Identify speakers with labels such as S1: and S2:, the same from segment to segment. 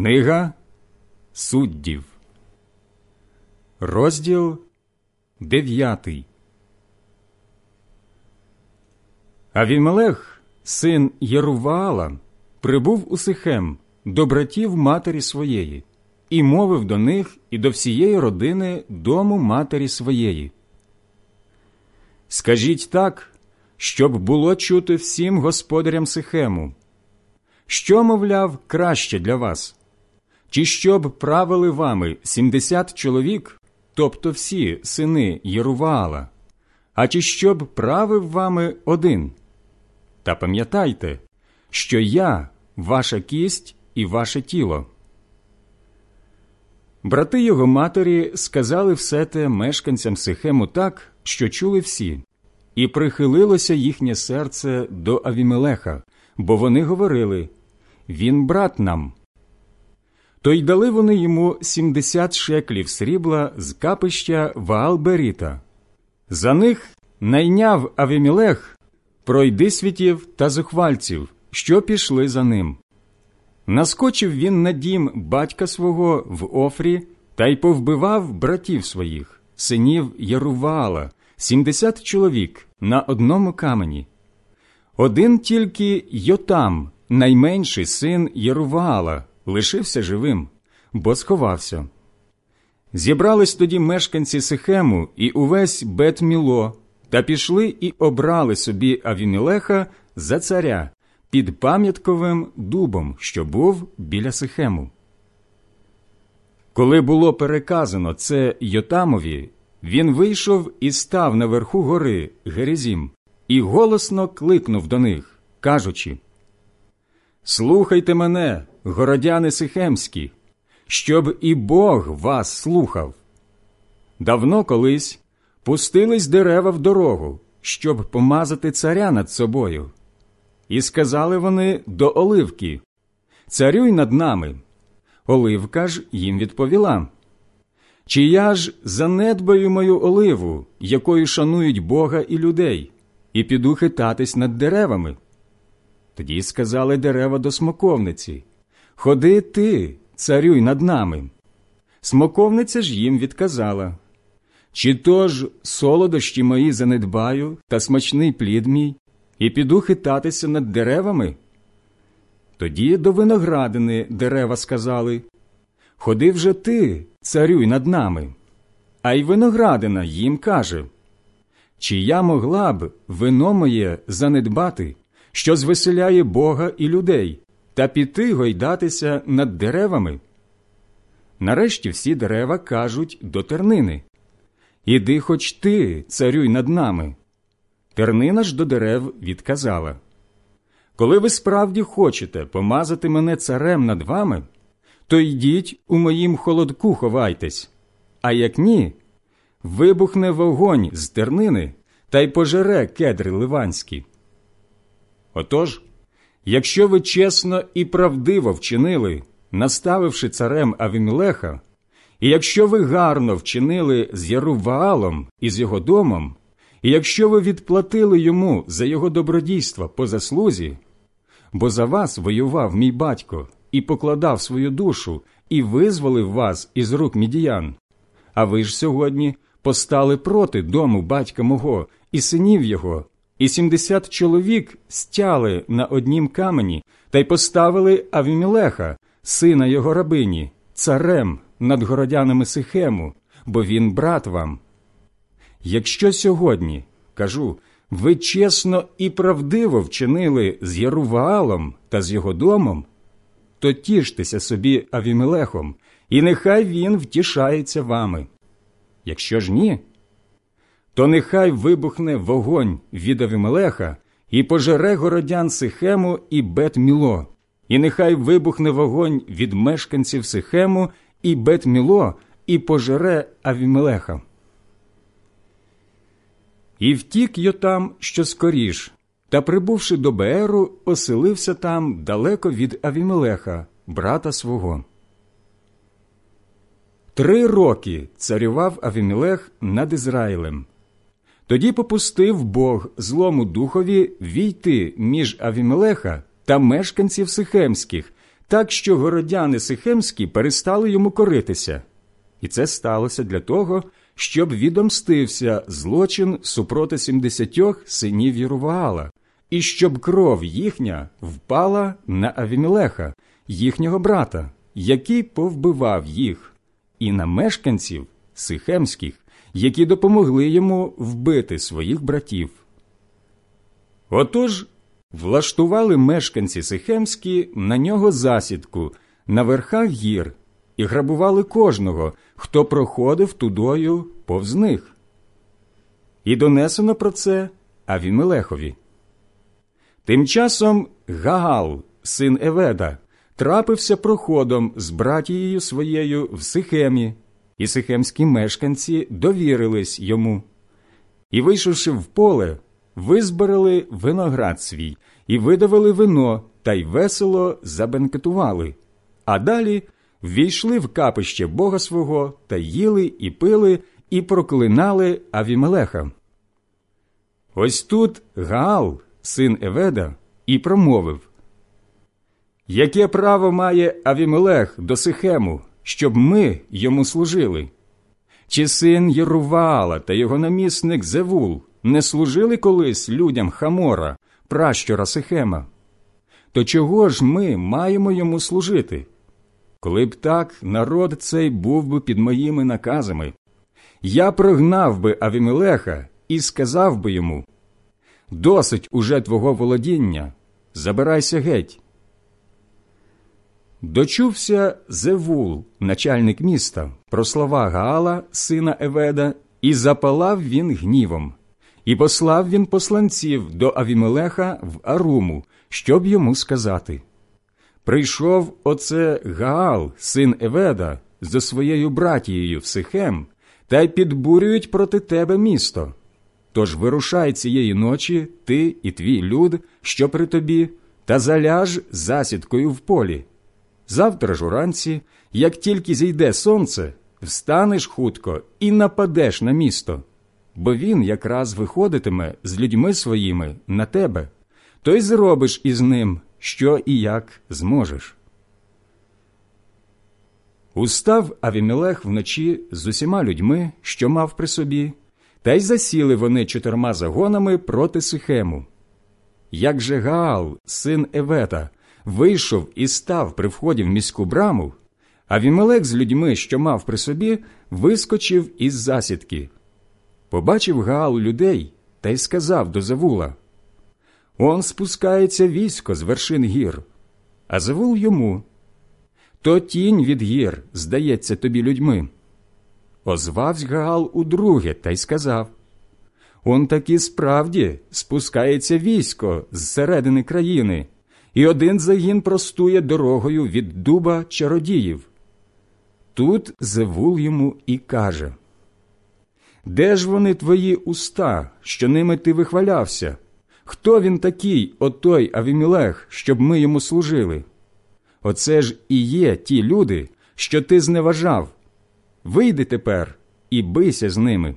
S1: Книга суддів, розділ дев'ятий. Авімелех, син Єруваала, прибув у Сихем до братів матері своєї, і мовив до них і до всієї родини дому матері своєї. Скажіть так, щоб було чути всім господарям Сихему, що, мовляв, краще для вас, чи щоб правили вами сімдесят чоловік, тобто всі сини Єруваала, а чи щоб правив вами один? Та пам'ятайте, що я ваша кість і ваше тіло. Брати його матері сказали все те мешканцям Сихему так, що чули всі, і прихилилося їхнє серце до Авімелеха, бо вони говорили Він брат нам. То й дали вони йому сімдесят шеклів срібла з капища Ваалберіта. За них найняв Авімелех пройдисвітів та зухвальців, що пішли за ним. Наскочив він на дім батька свого в Офрі та й повбивав братів своїх, синів Яруваала, сімдесят чоловік на одному камені. Один тільки Йотам, найменший син Єруваала, лишився живим, бо сховався. Зібрались тоді мешканці Сихему і увесь Бет-Міло, та пішли і обрали собі Авімілеха за царя під пам'ятковим дубом, що був біля Сихему. Коли було переказано це Йотамові, він вийшов і став наверху гори Герезім і голосно кликнув до них, кажучи Слухайте мене, городяни Сихемські, щоб і Бог вас слухав. Давно колись пустились дерева в дорогу, щоб помазати царя над собою. І сказали вони до Оливки Царюй над нами. Оливка ж їм відповіла Чи я ж занедбаю мою оливу, якою шанують Бога і людей, і піду хитатись над деревами? Тоді сказали дерева до смоковниці Ходи ти, царюй над нами. Смоковниця ж їм відказала Чи то ж солодощі мої занедбаю та смачний плід мій, і піду хитатися над деревами? Тоді до виноградини дерева сказали Ходи вже ти, царюй над нами. А й виноградина їм каже Чи я могла б вино моє занедбати, що звеселяє Бога і людей, та піти гойдатися над деревами? Нарешті всі дерева кажуть до тернини Іди хоч ти, царюй над нами. Тернина ж до дерев відказала Коли ви справді хочете помазати мене царем над вами, то йдіть у моїм холодку ховайтесь, а як ні, вибухне вогонь з тернини та й пожере кедри ливанські. Отож, якщо ви чесно і правдиво вчинили, наставивши царем Авімелеха, і якщо ви гарно вчинили з Яруваалом і з його домом, і якщо ви відплатили йому за його добродійства по заслузі, бо за вас воював мій батько і покладав свою душу, і визволив вас із рук мідіян, а ви ж сьогодні постали проти дому батька мого і синів його, і сімдесят чоловік стяли на однім камені та й поставили Авімілеха, сина його рабині, царем над городянами Сихему, бо він брат вам. Якщо сьогодні, кажу, ви чесно і правдиво вчинили з Яруваалом та з його домом, то тіштеся собі Авімелехом, і нехай він втішається вами. Якщо ж ні, то нехай вибухне вогонь від Авімелеха і пожере городян Сихему і Бет-Міло, і нехай вибухне вогонь від мешканців Сихему і Бет-Міло, і пожере Авімелеха. І втік Йотам що скоріш, та, прибувши до Бееру, оселився там далеко від Авімелеха, брата свого. Три роки царював Авімелех над Ізраїлем. Тоді попустив Бог злому духові війти між Авімелеха та мешканців Сихемських так що городяни Сихемські перестали йому коритися. І це сталося для того, щоб відомстився злочин супроти сімдесятьох синів Єруваала, і щоб кров їхня впала на Авімелеха, їхнього брата, який повбивав їх, і на мешканців Сихемських, які допомогли йому вбити своїх братів. Отож влаштували мешканці Сихемські на нього засідку на верхах гір і грабували кожного, хто проходив тудою повз них. І донесено про це Авімелехові. Тим часом Гагал, син Еведа, трапився проходом з братією своєю в Сихемі, і сихемські мешканці довірились йому. І, вийшовши в поле, визбирали виноград свій і видавили вино та й весело забенкетували, а далі ввійшли в капище Бога свого та їли і пили, і проклинали Авімелеха. Ось тут Гаал, син Еведа, і промовив Яке право має Авімелех до Сихему, щоб ми йому служили? Чи син Єруваала та його намісник Зевул не служили колись людям Хамора, пращура Сихема? То чого ж ми маємо йому служити? Коли б так, народ цей був би під моїми наказами. Я прогнав би Авімелеха і сказав би йому Досить уже твого володіння, забирайся геть. Дочувся Зевул, начальник міста, про слова Гаала, сина Еведа, і запалав він гнівом, і послав він посланців до Авімелеха в Аруму, щоб йому сказати Прийшов оце Гаал, син Еведа, зі своєю братією в Сихем, та й підбурюють проти тебе місто. Тож вирушай цієї ночі, ти і твій люд, що при тобі, та заляж засідкою в полі. Завтра ж уранці, як тільки зійде сонце, встанеш хутко і нападеш на місто, бо він якраз виходитиме з людьми своїми на тебе, то й зробиш із ним, що і як зможеш. Устав Авімелех вночі з усіма людьми, що мав при собі, та й засіли вони чотирма загонами проти Сихему. Як же Гаал, син Евета, вийшов і став при вході в міську браму, Авімелек з людьми, що мав при собі, вискочив із засідки. Побачив Гаал людей та й сказав до Завула Он спускається військо з вершин гір, а Завул йому. То тінь від гір здається тобі людьми. Озвавсь Гаал удруге та й сказав Он таки справді спускається військо з середини країни, і один загін простує дорогою від дуба чародіїв. Тут Зевул йому і каже Де ж вони твої уста, що ними ти вихвалявся? Хто він такий, отой Авімілех, щоб ми йому служили? Оце ж і є ті люди, що ти зневажав. Вийди тепер і бийся з ними.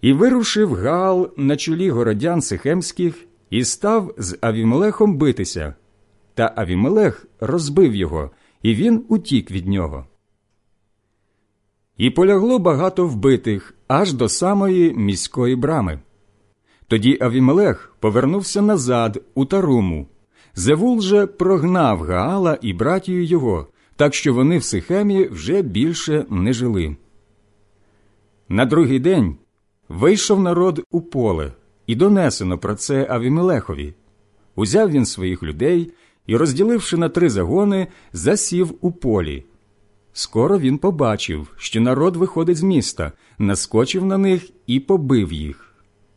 S1: І вирушив Гал на чолі городян Сихемських і став з Авімелехом битися. Та Авімелех розбив його, і він утік від нього. І полягло багато вбитих аж до самої міської брами. Тоді Авімелех повернувся назад у Таруму. Зевул же прогнав Гаала і братію його, так що вони в Сихемі вже більше не жили. На другий день вийшов народ у поле, і донесено про це Авімелехові. Узяв він своїх людей і, розділивши на три загони, засів у полі. Скоро він побачив, що народ виходить з міста, наскочив на них і побив їх.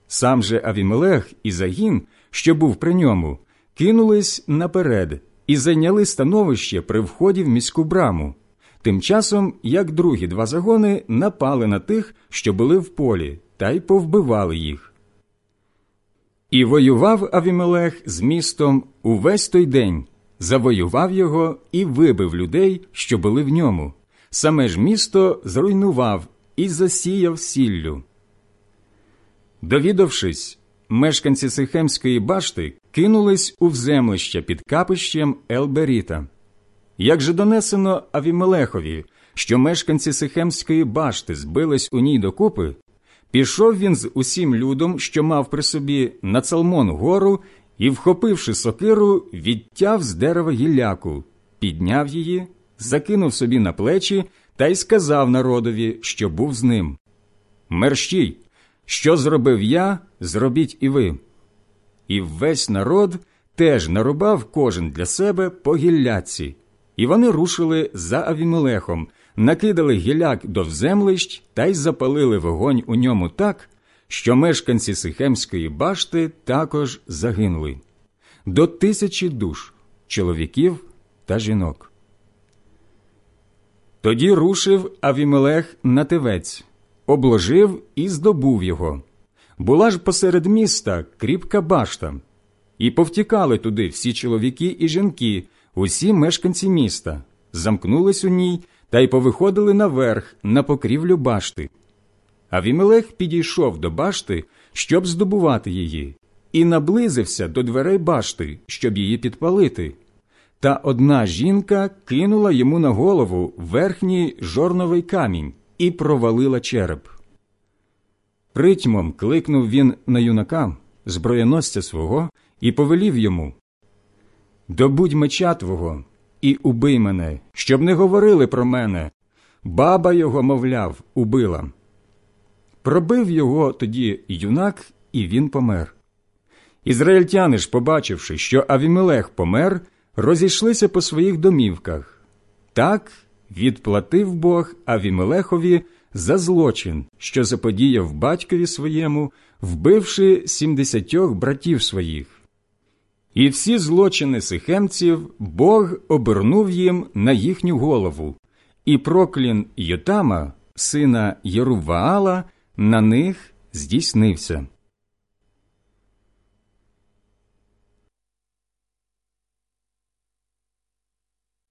S1: Сам же Авімелех і загін, що був при ньому, кинулись наперед і зайняли становище при вході в міську браму. Тим часом, як другі два загони напали на тих, що були в полі, та й повбивали їх. І воював Авімелех з містом увесь той день, завоював його і вибив людей, що були в ньому. Саме ж місто зруйнував і засіяв сіллю. Довідавшись, мешканці Сихемської башти кинулись у вземлище під капищем Елберіта. Як же донесено Авімелехові, що мешканці Сихемської башти збились у ній докупи, пішов він з усім людом, що мав при собі на Цалмон гору, і, вхопивши сокиру, відтяв з дерева гілляку, підняв її, закинув собі на плечі та й сказав народові, що був з ним Мерщій, що зробив я, зробіть і ви. І весь народ теж нарубав кожен для себе по гілляці, і вони рушили за Авімелехом, накидали гіляк до вземлищ та й запалили вогонь у ньому так, що мешканці Сихемської башти також загинули до тисячі душ чоловіків та жінок. Тоді рушив Авімелех на тевець, обложив і здобув його. Була ж посеред міста кріпка башта, і повтікали туди всі чоловіки і жінки, усі мешканці міста, замкнулись у ній та й повиходили наверх на покрівлю башти. Авімелех підійшов до башти, щоб здобувати її, і наблизився до дверей башти, щоб її підпалити. Та одна жінка кинула йому на голову верхній жорновий камінь і провалила череп. Притьмом кликнув він на юнака, зброєносця свого, і повелів йому Добудь меча твого і убий мене, щоб не говорили про мене. Баба його, мовляв, убила. Пробив його тоді юнак, і він помер. Ізраїльтяни ж, побачивши, що Авімелех помер, розійшлися по своїх домівках. Так відплатив Бог Авімелехові за злочин, що заподіяв батькові своєму, вбивши сімдесятьох братів своїх. І всі злочини сихемців Бог обернув їм на їхню голову, і проклін Йотама, сина Єруваала, на них здійснився.